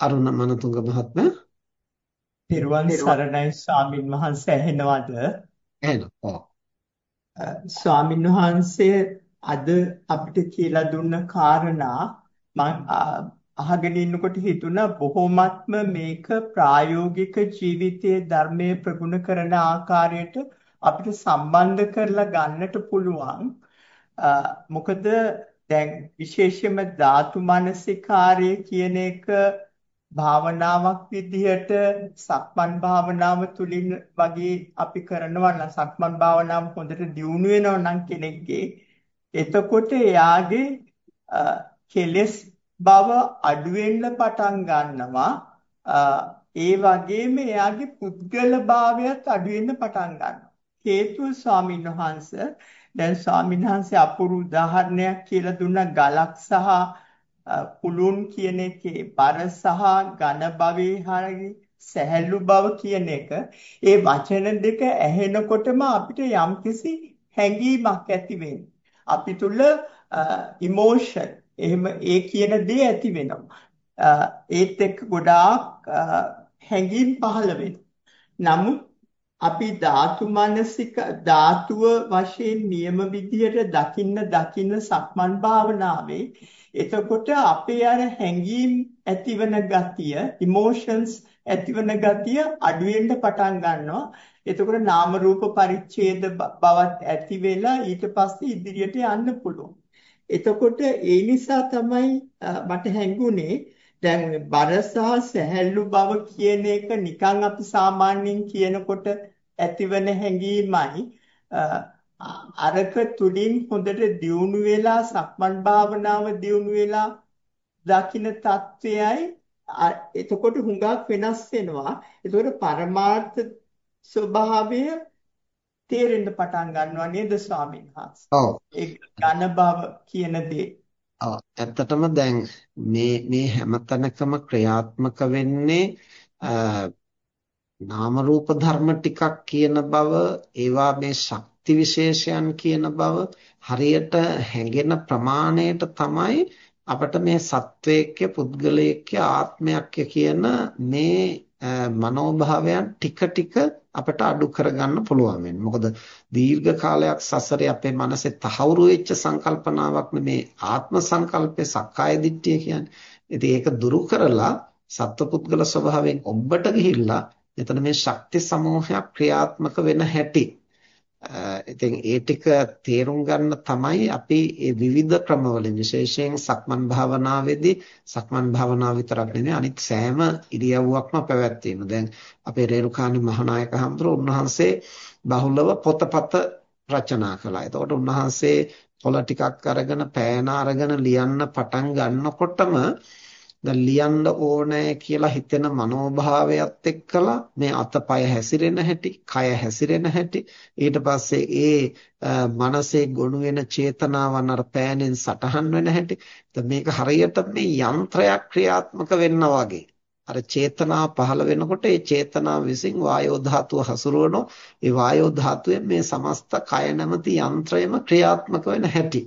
අරුණ මනතුංග මහත්මයා පෙරවන් සරණයි ස්වාමින් වහන්සේ ඇහෙනවද? ඇහෙනවා. ස්වාමින් වහන්සේ අද අපිට කියලා දුන්න කාරණා මම අහගෙන ඉන්නකොට හිතුණා බොහොමත්ම මේක ප්‍රායෝගික ජීවිතයේ ධර්මයේ ප්‍රගුණ කරන ආකාරයට අපිට සම්බන්ධ කරලා ගන්නට පුළුවන්. මොකද දැන් විශේෂයෙන්ම ධාතු මනසිකාරය කියන එක භාවනාවක් විදිහට සක්මන් භාවනාව තුළින් වගේ අපි කරනවා නම් සක්මන් භාවනාව හොඳට දියුණු වෙනවා නම් කෙනෙක්ගේ එතකොට එයාගේ කෙලෙස් බව අඩු වෙන්න පටන් ගන්නවා. ඒ වගේම එයාගේ පුද්ගල භාවයත් අඩු වෙන්න පටන් ගන්නවා. හේතුව ස්වාමීන් වහන්සේ දැන් ස්වාමීන් වහන්සේ අපුරු උදාහරණයක් කියලා දුන්න. ගලක් සහ පුළුන් කියන එකේ බර සහ ඝන භවයේ හරි සැහැල්ලු බව කියන එක ඒ වචන දෙක ඇහෙනකොටම අපිට යම්කිසි හැඟීමක් ඇති අපි තුල ඉමෝෂන් එහෙම ඒ කියන දේ ඇති වෙනවා. ඒත් එක්ක ගොඩාක් හැඟීම් පහළ නමුත් අපි ධාතු මනසික ධාතුව වශයෙන් නියම විදියට දකින්න දකින්න සක්මන් භාවනාවේ. එතකොට අපේ අර හැඟීම් ඇතිවන ගතිය ඉමෝෂන්ස් ඇතිවන ගතිය අඩු වෙන්න පටන් ගන්නවා. එතකොට නාම රූප පරිච්ඡේද බවත් ඇති වෙලා ඊට පස්සේ ඉදිරියට යන්න පුළුවන්. එතකොට ඒ නිසා තමයි මට හැඟුණේ දැන් බර සහ සැහැල්ලු බව කියන එක නිකන් අපි සාමාන්‍යයෙන් කියනකොට ඇතිවන හැඟීමයි. අරක තුලින් හොඳට දියුණු වෙලා සක්මන් භාවනාව දියුණු වෙලා දකින්න తත්වයයි එතකොට හුඟක් වෙනස් වෙනවා. එතකොට පරමාර්ථ ස්වභාවය තේරෙන්න පටන් ගන්නවා නේද ස්වාමීන් වහන්සේ? ඔව්. ඒ ඝන බව කියන දේ ඔව් ඇත්තටම දැන් මේ මේ හැමතැනකම ක්‍රියාත්මක වෙන්නේ නාම රූප ධර්ම ටිකක් කියන බව ඒවා මේ ශක්ති විශේෂයන් කියන බව හරියට හැඟෙන ප්‍රමාණයට තමයි අපිට මේ සත්වයේක්‍ය පුද්ගලයේක්‍ය ආත්මයක්ය කියන මේ මනෝභාවයන් ටික ටික අපිට අඩු කරගන්න පුළුවන් වෙන්නේ. මොකද දීර්ඝ කාලයක් සසරේ අපේ මනසේ තහවුරු වෙච්ච සංකල්පනාවක් මේ ආත්ම සංකල්පේ සක්කාය දිට්ඨිය කියන්නේ. ඉතින් ඒක දුරු කරලා සත්පුද්ගල ස්වභාවයෙන් ඔබට ගිහිල්ලා එතන මේ ශක්ති සමූහයක් ක්‍රියාත්මක වෙන හැටි ඉතින් ඒ ටික තේරුම් ගන්න තමයි අපි මේ විවිධ ක්‍රමවලින් විශේෂයෙන් සක්මන් භාවනාවේදී සක්මන් භාවනාව විතරක් නෙමෙයි අනිත් සෑම ඉරියව්වක්ම පැවැත්වීම. දැන් අපේ රේරුකාණි මහානායක හඳුර උන්වහන්සේ බහුලව පොතපත රචනා කළා. එතකොට උන්වහන්සේ පොළ ටිකක් අරගෙන පෑන අරගෙන ලියන්න පටන් ගන්නකොටම දැන් ලියන්න ඕනෑ කියලා හිතෙන මනෝභාවයත් එක්කලා මේ අතපය හැසිරෙන හැටි, කය හැසිරෙන හැටි, ඊට පස්සේ ඒ මනසේ ගොනු වෙන චේතනාවන් අර පෑනෙන් සටහන් වෙන හැටි. මේක හරියට මේ යන්ත්‍රයක් ක්‍රියාත්මක වෙන්න වගේ. අර චේතනා පහළ වෙනකොට ඒ චේතනාව විසින් වායෝ ධාතුව හසුරවනවා. ඒ වායෝ ධාතුවෙන් මේ සමස්ත කය නැමැති යන්ත්‍රයම ක්‍රියාත්මක වෙන හැටි.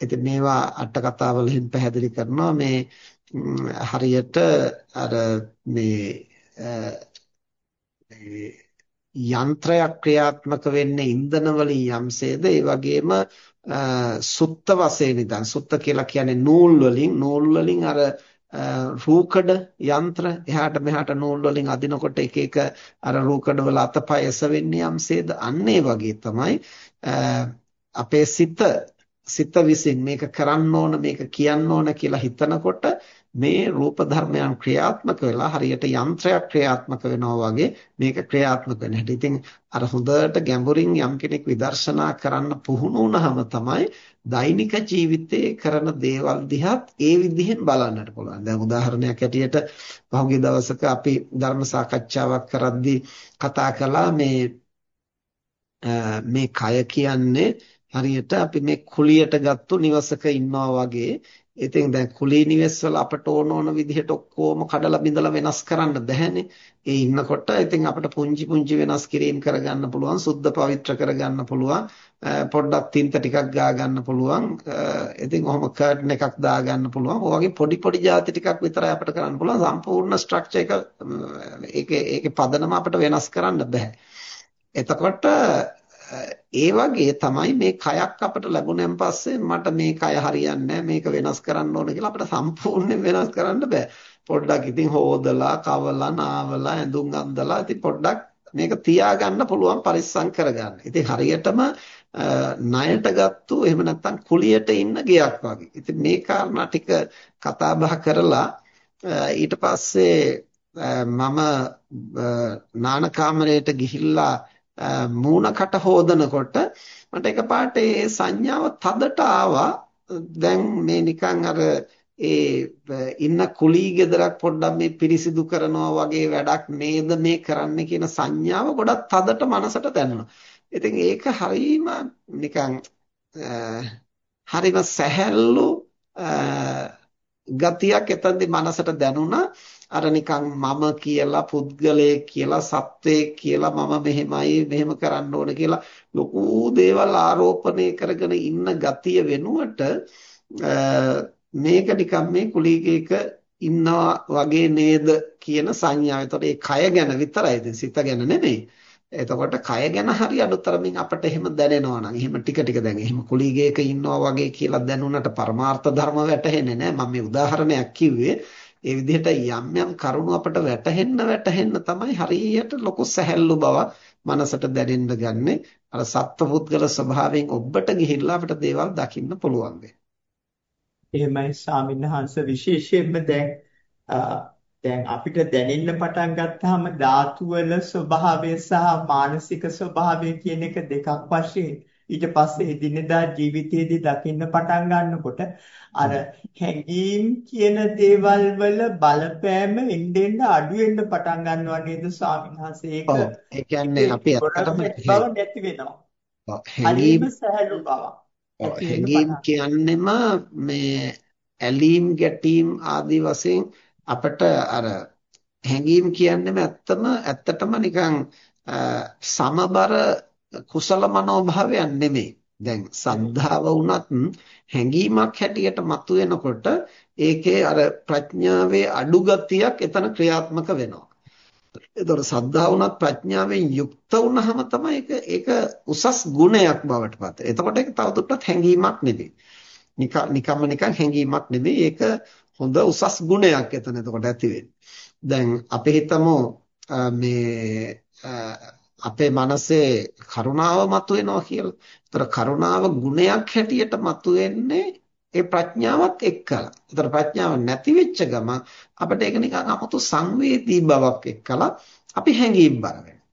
ඉතින් මේවා අට කතාවලින් පැහැදිලි කරනවා මේ හරියට අර මේ යන්ත්‍රයක් ක්‍රියාත්මක වෙන්නේ ඉන්ධන වලින් යම්සේද? ඒ වගේම සුත්ත වශයෙන් ඉඳන්. සුත්ත කියලා කියන්නේ නූල් වලින් නූල් වලින් අර රූකඩ යන්ත්‍ර. එහාට මෙහාට නූල් වලින් අදිනකොට එක එක අර රූකඩ වල අතපය එසවෙන්නේ යම්සේද? අන්න ඒ වගේ තමයි අපේ සිත සිත විසින් මේක කරන්න ඕන මේක කියන්න ඕන කියලා හිතනකොට මේ රූප ධර්මයන් ක්‍රියාත්මක වෙලා හරියට යන්ත්‍රයක් ක්‍රියාත්මක වෙනවා වගේ මේක ක්‍රියාත්මක වෙන හැටි. ඉතින් අර හොඳට ගැඹුරින් යම් කෙනෙක් විදර්ශනා කරන්න පුහුණු වුණාම තමයි දෛනික ජීවිතයේ කරන දේවල් දිහාත් ඒ විදිහෙන් බලන්නට පුළුවන්. දැන් උදාහරණයක් ඇටියට පහුගිය දවසක අපි ධර්ම සාකච්ඡාවක් කරද්දී කතා කළා මේ මේ කය කියන්නේ හරියට අපි මේ කුලියට ගත්තු නිවසක ඉන්නවා වගේ ඉතින් දැන් කුලී නිවෙස් වල අපට ඕන ඕන විදිහට ඔක්කොම කඩලා බිඳලා වෙනස් කරන්න බැහැනේ. ඒ ඉන්නකොට ඉතින් අපිට පුංචි පුංචි වෙනස් කිරීම කරගන්න පුළුවන්, සුද්ධ පවිත්‍ර කරගන්න පුළුවන්, පොඩ්ඩක් තින්ත ටිකක් ගා ගන්න පුළුවන්. ඉතින් ඔහොම කර්ටන් එකක් දා ගන්න පුළුවන්. ඔය වගේ පොඩි පොඩි જાති ටිකක් විතරයි අපිට කරන්න පුළුවන්. සම්පූර්ණ ස්ට්‍රක්චර් එක ඒකේ ඒකේ පදනම අපිට වෙනස් කරන්න බෑ. එතකොට ඒ වගේ තමයි මේ කයක් අපට ලැබුණෙන් පස්සේ මට මේ කය හරියන්නේ මේක වෙනස් කරන්න ඕන කියලා අපිට සම්පූර්ණයෙන් වෙනස් කරන්න බෑ. පොඩ්ඩක් ඉතින් හොදලා, කවලා, නාවලා, ඇඳුම් අඳලා ඉතින් පොඩ්ඩක් මේක තියාගන්න පුළුවන් පරිස්සම් කරගන්න. ඉතින් හරියටම ණයට ගත්තු එහෙම නැත්නම් කුලියට ඉන්න ගයක් වගේ. ඉතින් මේ කාරණා ටික කතා බහ කරලා ඊට පස්සේ මම නාන කාමරයට ගිහිල්ලා මූණකට හොදනකොට මට එකපාරට ඒ සංඥාව තදට ආවා දැන් මේ නිකන් අර ඒ ඉන්න කුලී ගෙදරක් පොඩ්ඩක් මේ පිරිසිදු කරනවා වගේ වැඩක් නේද මේ කරන්න කියන සංඥාව ගොඩක් තදට මනසට දැනුණා. ඉතින් ඒක හරීම නිකන් හරිම සැහැල්ලු ගතියක් එතනදී මනසට දැනුණා. අර නිකන් මම කියලා පුද්ගලයෙක් කියලා සත්වයෙක් කියලා මම මෙහෙමයි මෙහෙම කරන්න ඕන කියලා ලොකු දේවල් ආරෝපණය කරගෙන ඉන්න ගතිය වෙනුවට මේක නිකන් මේ කුලීකේක ඉන්නවා වගේ නේද කියන සංඥාව. එතකොට ඒ කය ගැන විතරයි ඉතින් සිත ගැන නෙමෙයි. එතකොට කය ගැන හරි අඩුතරමින් අපිට එහෙම දැනෙනවා නම් එහෙම ටික ටික දැන් එහෙම කුලීගේක ඉන්නවා වගේ කියලා දැනුණට පරමාර්ථ ධර්ම වැටහෙන්නේ නැහැ. මම මේ උදාහරණයක් කිව්වේ ඒ විදිහට යම් යම් කරුණු අපට වැටහෙන්න වැටහෙන්න තමයි හරියට ලොකු සැහැල්ලු බවක් මනසට දැනෙන්න ගන්නෙ. අර සත්පුද්ගල ස්වභාවයෙන් ඔබට ගිහිල්ලා අපිට දේවල් දකින්න පුළුවන් එහෙමයි ස්වාමීන් විශේෂයෙන්ම දැන් දැන් අපිට දැනෙන්න පටන් ගත්තාම ධාතු වල ස්වභාවය සහ මානසික ස්වභාවය කියන එක දෙකක් වශයෙන් ඊට පස්සේ එදිනෙදා ජීවිතයේදී දකින්න පටන් ගන්නකොට අර හැඟීම් කියන දේවල් වල බලපෑම එන්නෙන් අඩු වෙන්න පටන් ගන්නවා නේද ස්වාමීන් වහන්සේ? ඒක ඔව්. ඒ කියන්නේ අපි ඇත්තටම බව නැති වෙනවා. හැඟීම් සහැල්ලු බව හැඟීම් කියන්නෙම මේ ඇලීම් ගැටීම් ආදී වශයෙන් අපිට අර හැඟීම් කියන්නේම ඇත්තම ඇත්තටම නිකන් සමබර කුසල මනෝභාවයක් නෙමෙයි. දැන් සද්ධාව වුණත් හැඟීමක් හැටියට මතුවෙනකොට ඒකේ අර ප්‍රඥාවේ අඩු ගතියක් එතන ක්‍රියාත්මක වෙනවා. ඒතකොට සද්ධා වුණත් ප්‍රඥාවෙන් යුක්ත වුණාම තමයි ඒක ඒක උසස් ගුණයක් බවට පත් වෙන්නේ. එතකොට ඒක තවදුරටත් හැඟීමක් නෙමෙයි. නිකම්ම නිකන් හැඟීමක් නෙමෙයි. ඒක හොඳ උසස් ගුණයක් එතන එතකොට ඇති වෙන්නේ. දැන් අපි හිතමු මේ අපේ මනසේ කරුණාව මතුවෙනවා කියලා. ඒතර කරුණාව ගුණයක් හැටියට මතුවෙන්නේ ඒ ප්‍රඥාවත් එක්කලා. ඒතර ප්‍රඥාව නැති වෙච්ච ගම අපිට ඒක නිකන් 아무තු සංවේදී බවක් එක්කලා අපි හැඟීම් බර වෙනවා.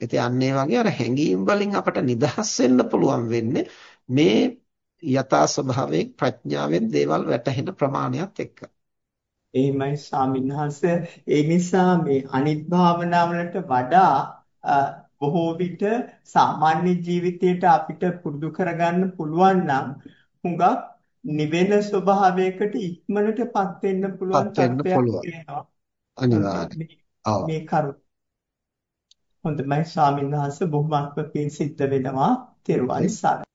ඉතින් අන්න ඒ වගේ අර හැඟීම් වලින් අපට නිදහස් වෙන්න පුළුවන් වෙන්නේ මේ යථා ස්වභාවයෙන් ප්‍රඥාවෙන් දේවල් වැටහෙන ප්‍රමාණයත් එක්ක. එහෙමයි ස්වාමීන් ඒ නිසා මේ අනිත් භාවනාවලට වඩා බොහෝ විට සාමාන්‍ය ජීවිතයට අපිට පුරුදු කරගන්න පුළුවන් නම් හුඟක් නිවෙන ස්වභාවයකට ඉක්මනටපත් වෙන්න පුළුවන් තත්ත්වයක් වෙනවා අනිවාර්යයෙන්. මේ කරු හොඳයි ස්වාමීන් වහන්සේ බොහොමත්ම පිං සිද්ධ වෙනවා. තෙරුවන් සරණයි